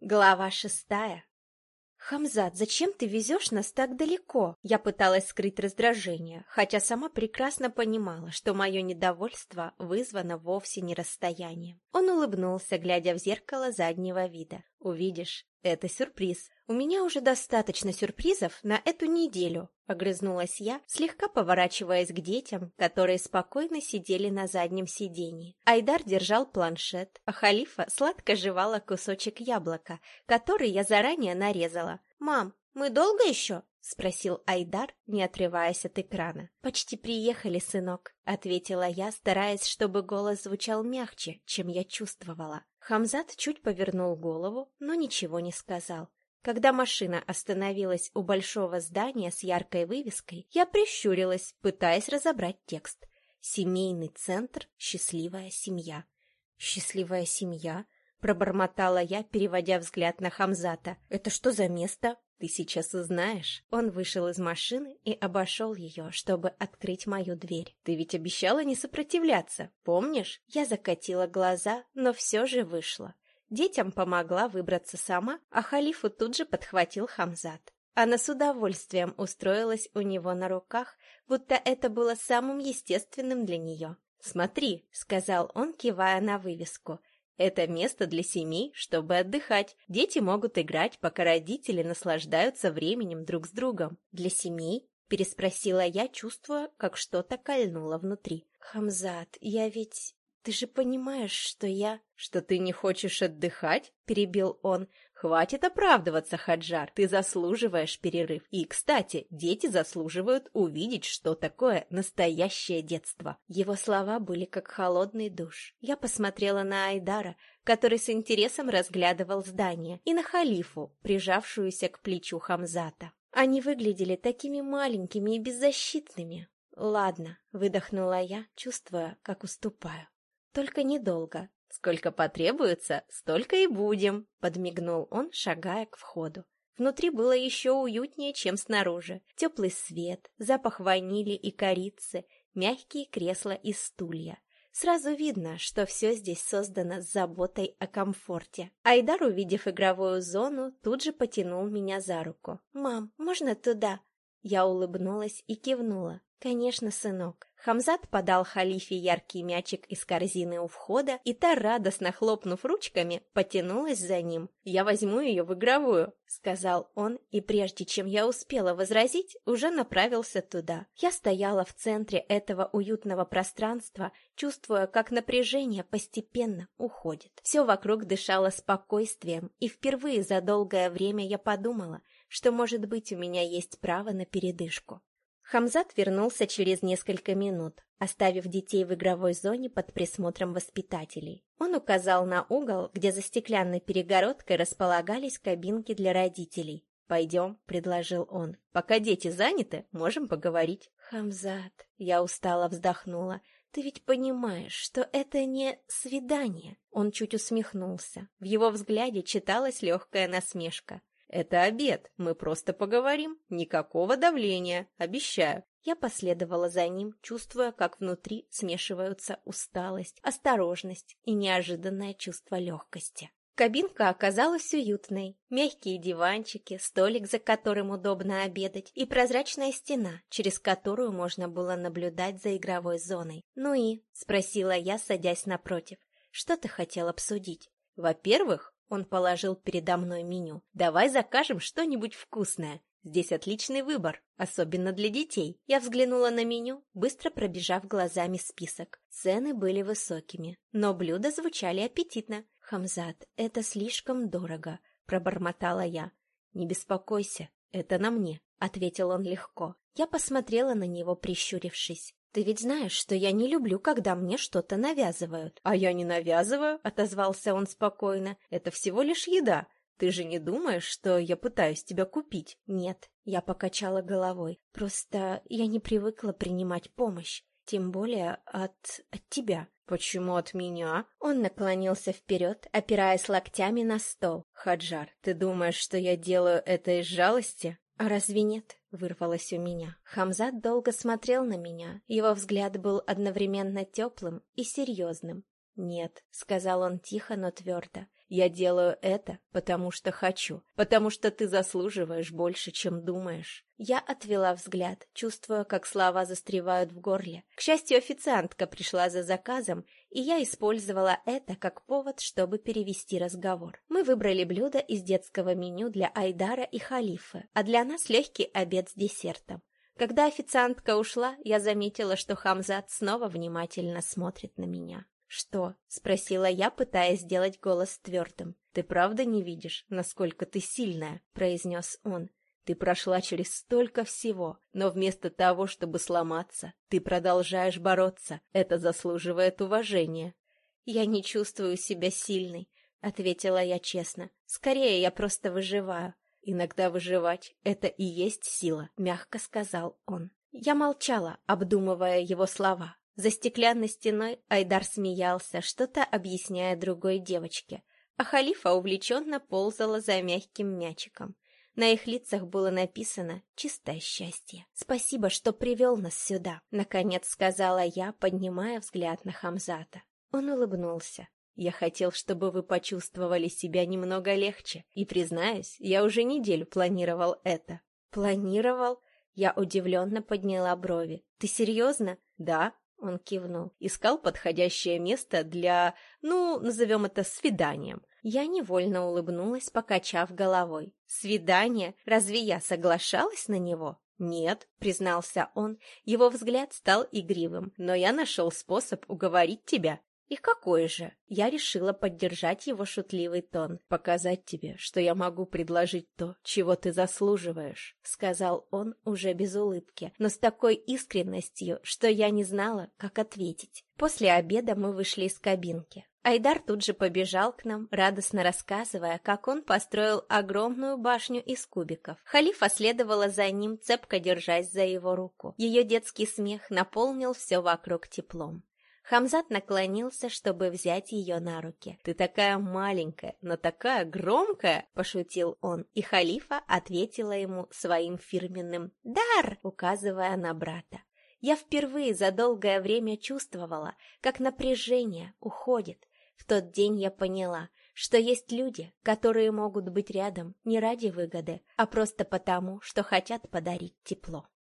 Глава шестая. «Хамзат, зачем ты везешь нас так далеко?» Я пыталась скрыть раздражение, хотя сама прекрасно понимала, что мое недовольство вызвано вовсе не расстоянием. Он улыбнулся, глядя в зеркало заднего вида. «Увидишь, это сюрприз. У меня уже достаточно сюрпризов на эту неделю», — огрызнулась я, слегка поворачиваясь к детям, которые спокойно сидели на заднем сидении. Айдар держал планшет, а Халифа сладко жевала кусочек яблока, который я заранее нарезала. «Мам, мы долго еще?» — спросил Айдар, не отрываясь от экрана. «Почти приехали, сынок», — ответила я, стараясь, чтобы голос звучал мягче, чем я чувствовала. Хамзат чуть повернул голову, но ничего не сказал. Когда машина остановилась у большого здания с яркой вывеской, я прищурилась, пытаясь разобрать текст. «Семейный центр. Счастливая семья». «Счастливая семья?» — пробормотала я, переводя взгляд на Хамзата. «Это что за место?» «Ты сейчас узнаешь». Он вышел из машины и обошел ее, чтобы открыть мою дверь. «Ты ведь обещала не сопротивляться, помнишь?» Я закатила глаза, но все же вышла. Детям помогла выбраться сама, а халифу тут же подхватил Хамзат. Она с удовольствием устроилась у него на руках, будто это было самым естественным для нее. «Смотри», — сказал он, кивая на вывеску, это место для семей, чтобы отдыхать. Дети могут играть, пока родители наслаждаются временем друг с другом. Для семей? Переспросила я, чувствуя, как что-то кольнуло внутри. Хамзат, я ведь... Ты же понимаешь, что я... Что ты не хочешь отдыхать? Перебил он. Хватит оправдываться, Хаджар, ты заслуживаешь перерыв. И, кстати, дети заслуживают увидеть, что такое настоящее детство. Его слова были как холодный душ. Я посмотрела на Айдара, который с интересом разглядывал здание, и на халифу, прижавшуюся к плечу Хамзата. Они выглядели такими маленькими и беззащитными. «Ладно», — выдохнула я, чувствуя, как уступаю. «Только недолго. «Сколько потребуется, столько и будем», — подмигнул он, шагая к входу. Внутри было еще уютнее, чем снаружи. Теплый свет, запах ванили и корицы, мягкие кресла и стулья. Сразу видно, что все здесь создано с заботой о комфорте. Айдар, увидев игровую зону, тут же потянул меня за руку. «Мам, можно туда?» Я улыбнулась и кивнула. «Конечно, сынок». Хамзат подал халифе яркий мячик из корзины у входа, и та, радостно хлопнув ручками, потянулась за ним. «Я возьму ее в игровую», — сказал он, и прежде чем я успела возразить, уже направился туда. Я стояла в центре этого уютного пространства, чувствуя, как напряжение постепенно уходит. Все вокруг дышало спокойствием, и впервые за долгое время я подумала, что, может быть, у меня есть право на передышку. Хамзат вернулся через несколько минут, оставив детей в игровой зоне под присмотром воспитателей. Он указал на угол, где за стеклянной перегородкой располагались кабинки для родителей. «Пойдем», — предложил он. «Пока дети заняты, можем поговорить». «Хамзат», — я устало вздохнула, — «ты ведь понимаешь, что это не свидание?» Он чуть усмехнулся. В его взгляде читалась легкая насмешка. «Это обед, мы просто поговорим. Никакого давления, обещаю». Я последовала за ним, чувствуя, как внутри смешиваются усталость, осторожность и неожиданное чувство легкости. Кабинка оказалась уютной. Мягкие диванчики, столик, за которым удобно обедать, и прозрачная стена, через которую можно было наблюдать за игровой зоной. «Ну и?» — спросила я, садясь напротив. «Что ты хотел обсудить?» «Во-первых, он положил передо мной меню. «Давай закажем что-нибудь вкусное. Здесь отличный выбор, особенно для детей». Я взглянула на меню, быстро пробежав глазами список. Цены были высокими, но блюда звучали аппетитно. «Хамзат, это слишком дорого», — пробормотала я. «Не беспокойся, это на мне», — ответил он легко. Я посмотрела на него, прищурившись. «Ты ведь знаешь, что я не люблю, когда мне что-то навязывают». «А я не навязываю», — отозвался он спокойно. «Это всего лишь еда. Ты же не думаешь, что я пытаюсь тебя купить?» «Нет», — я покачала головой. «Просто я не привыкла принимать помощь, тем более от... от тебя». «Почему от меня?» Он наклонился вперед, опираясь локтями на стол. «Хаджар, ты думаешь, что я делаю это из жалости?» «А разве нет?» — вырвалось у меня. Хамзат долго смотрел на меня. Его взгляд был одновременно теплым и серьезным. «Нет», — сказал он тихо, но твердо. Я делаю это, потому что хочу, потому что ты заслуживаешь больше, чем думаешь. Я отвела взгляд, чувствуя, как слова застревают в горле. К счастью, официантка пришла за заказом, и я использовала это как повод, чтобы перевести разговор. Мы выбрали блюдо из детского меню для Айдара и Халифы, а для нас легкий обед с десертом. Когда официантка ушла, я заметила, что Хамзат снова внимательно смотрит на меня. «Что?» — спросила я, пытаясь сделать голос твердым. «Ты правда не видишь, насколько ты сильная?» — произнес он. «Ты прошла через столько всего, но вместо того, чтобы сломаться, ты продолжаешь бороться. Это заслуживает уважения». «Я не чувствую себя сильной», — ответила я честно. «Скорее, я просто выживаю. «Иногда выживать — это и есть сила», — мягко сказал он. Я молчала, обдумывая его слова. За стеклянной стеной Айдар смеялся, что-то объясняя другой девочке, а Халифа увлеченно ползала за мягким мячиком. На их лицах было написано «Чистое счастье». «Спасибо, что привел нас сюда», — наконец сказала я, поднимая взгляд на Хамзата. Он улыбнулся. Я хотел, чтобы вы почувствовали себя немного легче. И, признаюсь, я уже неделю планировал это. Планировал? Я удивленно подняла брови. Ты серьезно? Да, он кивнул. Искал подходящее место для, ну, назовем это свиданием. Я невольно улыбнулась, покачав головой. Свидание? Разве я соглашалась на него? «Нет», — признался он, его взгляд стал игривым, «но я нашел способ уговорить тебя. «И какой же?» Я решила поддержать его шутливый тон. «Показать тебе, что я могу предложить то, чего ты заслуживаешь», — сказал он уже без улыбки, но с такой искренностью, что я не знала, как ответить. После обеда мы вышли из кабинки. Айдар тут же побежал к нам, радостно рассказывая, как он построил огромную башню из кубиков. Халифа следовала за ним, цепко держась за его руку. Ее детский смех наполнил все вокруг теплом. Хамзат наклонился, чтобы взять ее на руки. «Ты такая маленькая, но такая громкая!» – пошутил он, и халифа ответила ему своим фирменным «дар», указывая на брата. Я впервые за долгое время чувствовала, как напряжение уходит. В тот день я поняла, что есть люди, которые могут быть рядом не ради выгоды, а просто потому, что хотят подарить тепло.